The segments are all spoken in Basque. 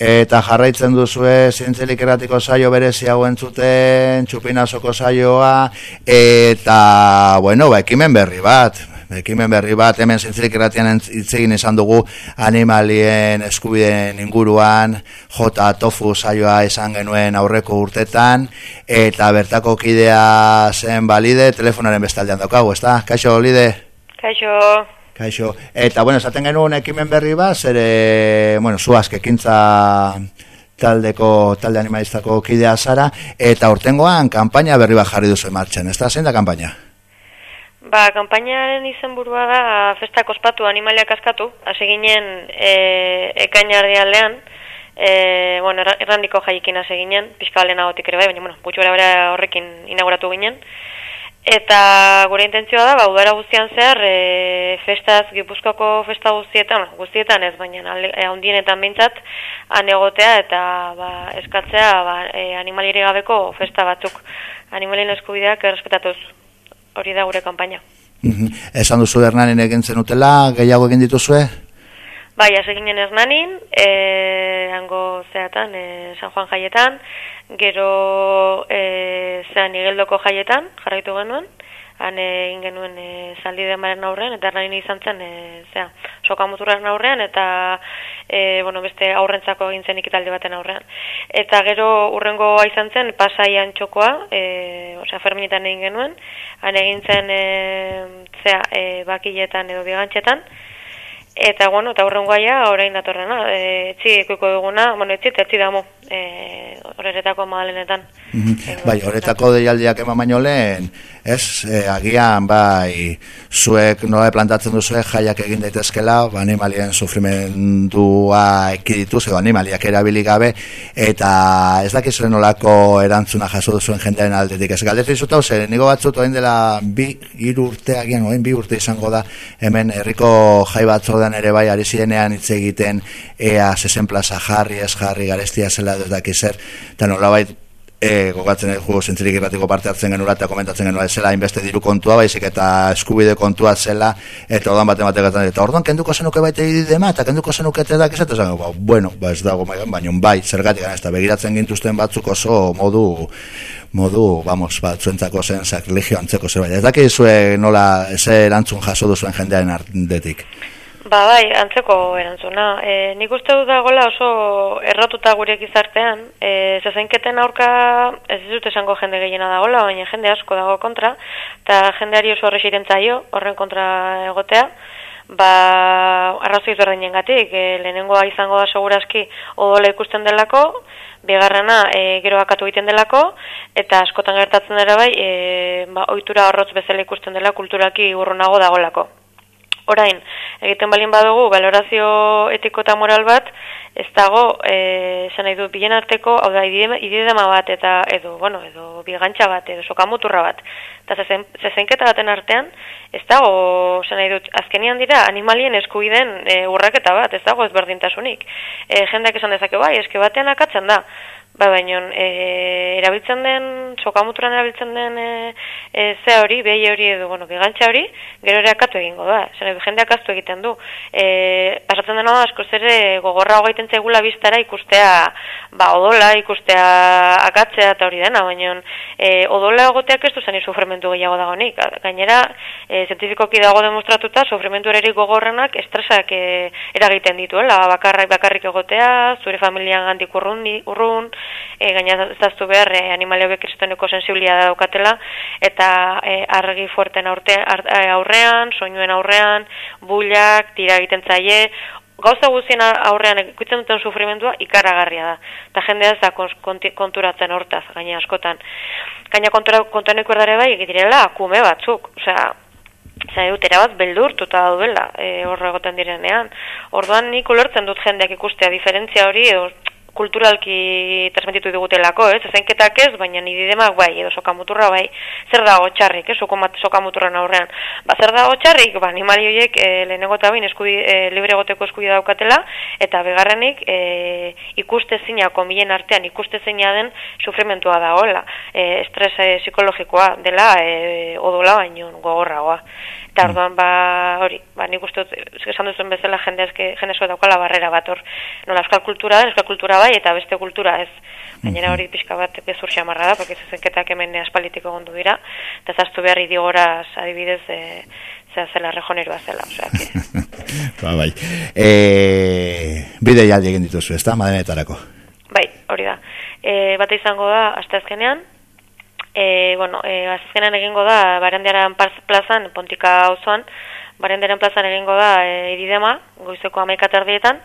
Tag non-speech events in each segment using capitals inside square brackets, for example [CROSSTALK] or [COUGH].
eta jarraitzen duzue zientzelik eratiko saio berezi hau entzuten, txupinazoko saioa, eta, bueno, ba, ekimen berri bat, ekimen berri bat, hemen zientzelik eratian itzegin izan dugu animalien eskubideen inguruan, jota tofu saioa izan genuen aurreko urtetan, eta bertako kidea zen balide, telefonaren bestaldean daukagu, ez da? Kaixo, lide? Kaixo. Kaixo. Eta, bueno, esaten genuen ekimen berri bat, zer, e, bueno, zuazke kintza taldeko, talde animalistako kidea zara, eta urtengoan kanpaina berri bat jarri duzu emartzen, ez da, zein da kanpaina? Ba, kanpainaren izen burua da festak ospatu animaliak askatu, hasi ginen e, ekainardi aldean, e, bueno, errandiko jaikin hasi ginen, pixka alena ere bai, baina, bueno, gutxu horrekin inauguratu ginen, Eta gure intentzioa da, ba, udara guztian zehar, e, festaz, gipuzkoako festa guztietan, guztietan ez, baina e, handienetan bintzat, anegotea eta ba, eskatzea ba, e, animalire gabeko festa batzuk. Animalien eskubideak errespetatuz hori da gure kanpaina. Mm Esan duzu Hernanin egin zenutela, gehiago egin dituzue? Bai, ez eginen Hernanin, e, hango zeatan, e, San Juan jaietan, gero e, zean igeldoko jaietan, jarraitu genuen, han egin genuen e, zaldi demaren aurrean, eta nahi izan zen, e, zea, sokamuturaren aurrean, eta e, bueno, beste aurrentzako egin zen ikitaldi baten aurrean. Eta gero urrengo izan zen, pasaian txokoa, e, osea, ferminetan egin genuen, han egin zen, e, zea, e, bakiletan edo bigantxetan, Eta, bueno, eta horrengoa ja, orain datorrena, e, etzi ikuiko duguna, bueno, etzi, etzi damo, e, horretako magalenetan. Mm bai, horretako deialdiak eman baino lehen, ez, e, agian, bai, zuek nola plantatzen duzuek jaiak egin daitezkela, ba, animalien sufrimendua ekiditu, ze animaliak erabili gabe, eta ez dakizuen nolako erantzuna jaso duzuen jendearen aldetik. Ez galdetzen zuta, ze, nigo batzut, oin dela bi, iru urte, agian, oin bi urte izango da, hemen herriko jai batzordan ere bai, ari zirenean hitz egiten, ea, zesen plaza jarri, ez jarri, garestia zela, ez dakizer, eta nolabait e, gogatzen jugo zentzirik irratiko parte hartzen genura eta komentatzen genura zela hainbeste diru kontua baizik eta eskubide kontua zela eta ordan bate bate gaten eta ordan kenduko zenuke baita ididema eta kenduko zenuke eta dakizet ba, bueno, ba ez dago maian baina bai, zergatik ez da begiratzen gintuzten batzuk oso modu modu, vamos, batzuentzako zen saklegio antzeko zerbait, ez dakizue nola ze erantzun jaso duzuen jendearen artetik Ba, bai, antzeko erantzuna. E, nik uste dut dagoela oso erratuta gure gizartean, e, zezenketen aurka ez dut esango jende gehiena dagoela, baina jende asko dago kontra, eta jendeari oso horrexirentza jo, horren kontra egotea, ba, arrazoi berdinen gatik, e, lehenengoa izango da segurazki odola ikusten delako, bigarrena e, gero akatu egiten delako, eta askotan gertatzen dara bai, e, ba, oitura horrotz bezala ikusten dela kulturaki urrunago dagolako. Orain, egiten balin badugu, valorazio etiko eta moral bat, ez dago, e, esan nahi du, bilen arteko, hau da, ididema bat, eta edo, bueno, edo bigantxa bat, edo sokamuturra bat. Eta zezenketa baten artean, ez dago, esan nahi dut, azkenian dira, animalien eskubiden e, urraketa bat, ez dago ezberdintasunik. E, jendeak esan dezake, bai, eske batean akatzen da. Ba, baina, e, erabiltzen den, sokamuturan erabiltzen den e, e, ze hori, behi hori edo, bueno, bigantxa hori, gero ere akatu egingo da. Zer, jende akaztu egiten du. E, pasatzen dena da, asko ere gogorra hogaiten zegula biztara ikustea, ba, odola, ikustea akatzea eta hori dena, baina e, odola egoteak ez du zen sufrimentu gehiago dagonik. Gainera, e, zientifikoki dago demostratuta, sufrimentu ererik gogorrenak estresak e, eragiten dituela, bakarrak bakarrik egotea, zure familian gandik urrun, urrun e, gaina zaztu behar e, animalio bekristoneko sensibilia da daukatela, eta e, argi fuerten aurte, e, aurrean, soinuen aurrean, bullak, tira egiten zaie, gauza guztien aurrean ikutzen duten sufrimendua ikaragarria da. Eta jendea ez da konturatzen hortaz, gaina askotan. Gaina kontura, kontuaneko erdare bai, egitirela, kume batzuk. Osea, Zai dut, erabat beldurtuta duela e, horre egoten direnean. Orduan nik ulertzen dut jendeak ikustea diferentzia hori, edo kulturalki transmititu digutelako, ez? Ezenketak ez, baina ni didemak bai, edo sokamuturra bai. Zer da txarrik, ez? Sokamuturran aurrean. Ba, zer da txarrik? Ba, animali horiek e, lehenengo eta bain eskubi, e, libre goteko eskubi daukatela, eta begarrenik e, ikuste zina, komien artean ikuste zina den sufrimentua da, hola. E, estres e, psikologikoa dela, e, odola baino gogorragoa. Eta orduan, ba, hori, ba, nik uste esan duzuen bezala jende jende daukala barrera bat hor. Nola, euskal kultura, euskal kultura bai, eta beste kultura ez. Gainera hori pixka bat bezur xamarra da, porque zezenketak hemen aspalitiko gondu dira, eta zaztu behar idigoraz adibidez, e, zera zela rejonerua zela, osea, que... [LAUGHS] ba, bai. E, bide jaldi egin dituzu, ez da, madenetarako? Bai, hori da. E, bate izango da, asteazkenean, e, bueno, e, azkenean egingo da, barendiaran plazan, pontika auzoan, barendiaran plazan egingo da, e, iridema, goizeko amaikaterdietan,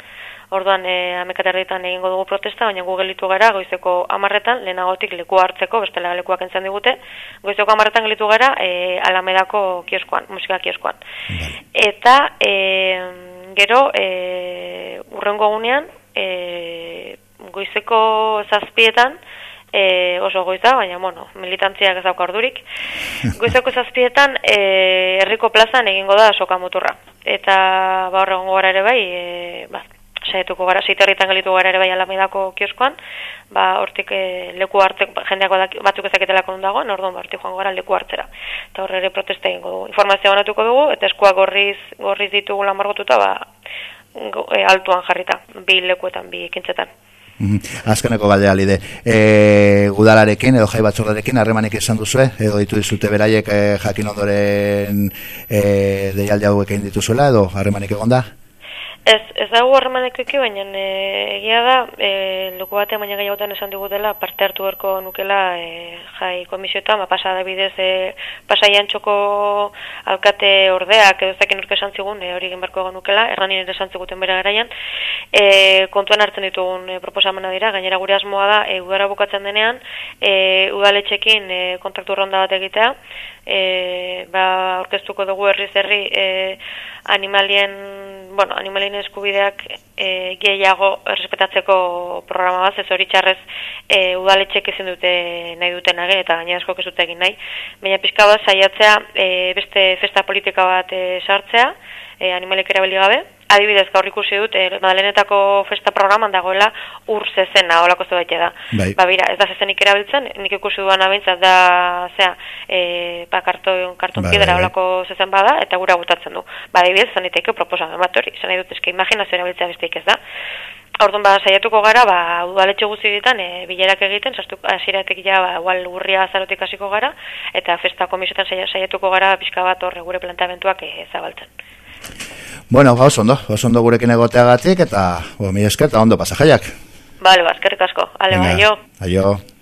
orduan e, amaikaterdietan egingo dugu protesta, baina gu gelitu gara, goizeko amarretan, lehenagotik leku hartzeko, bestela lekuak entzan digute, goizeko amarretan gelitu gara, e, alamedako kioskoan, musika kioskoan. Eta, e, gero, e, urrengo gunean, e, goizeko zazpietan, e, oso goiza, baina, bueno, militantziak ez dauka ordurik. [LAUGHS] Goizeko zazpietan, e, herriko plazan egingo da soka muturra. Eta, ba, horregongo gara ere bai, e, ba, saietuko gara, seiterritan gelitu gara ere bai alamedako kioskoan, ba, hortik e, leku hartek, jendeak batzuk ezaketelako dago, orduan, ba, hortik joango gara leku hartzera. Eta horre ere protesta egingo dugu. Informazioa banatuko dugu, eta eskua gorriz, gorriz ditugu lamargotuta, ba, go, e, altuan jarrita, bi lekuetan, bi ekintzetan. Mm Azkeneko galdea lide. E, gudalarekin edo jai batzordarekin harremanik izan duzu, edo ditu dizute beraiek e, jakin ondoren e, deialde hauek egin dituzuela edo harremanik egonda? Ez, ez dago harremanek eki, baina e, egia da, e, loko batean baina gehiagotan esan digutela, parte hartu berko nukela e, jai komisioetan, ba, pasa da bidez, e, pasaian txoko alkate ordeak, edo zakin urke esan zigun, e, hori genberko egon nukela, erran nire esan ziguten bere garaian, e, kontuan hartzen ditugun e, proposamena dira, gainera gure asmoa da, e, udara bukatzen denean, e, udaletxekin e, kontraktu ronda bat egitea, e, ba, orkestuko dugu herri zerri e, animalien bueno, animalien eskubideak e, gehiago errespetatzeko programa bat, ez hori txarrez e, udaletxek ezin dute nahi duten age, eta gaina asko ez dute egin nahi. Baina pixka bat saiatzea e, beste festa politika bat e, sartzea, e, animalek erabili gabe, adibidez gaur ikusi dut, eh, Madalenetako festa programan dagoela ur zezena, holako zu da. Bai. Ba, bira, ez da zezenik erabiltzen, nik ikusi duan abintzat da, zera, e, ba, karton, karton bai, piedra bai, holako zezen bada, eta gura gutatzen du. Ba, adibidez, zan iteiko proposan ematori, zan nahi dut eske imaginazio erabiltzea besteik ez da. Orduan ba saiatuko gara ba udaletxe guzti ditan e, bilerak egiten sartu hasieratik ja ba igual urria azarotik hasiko gara eta festa komisioetan saiatuko gara pizka bat horre gure planteamenduak e, zabaltzen. Bueno, ba, oso ondo, oso ondo gurekin egoteagatik, eta, bo, mi esker, eta ondo pasajaiak. Bale, ba, eskerrik asko. Ale, ba, aio. Aio.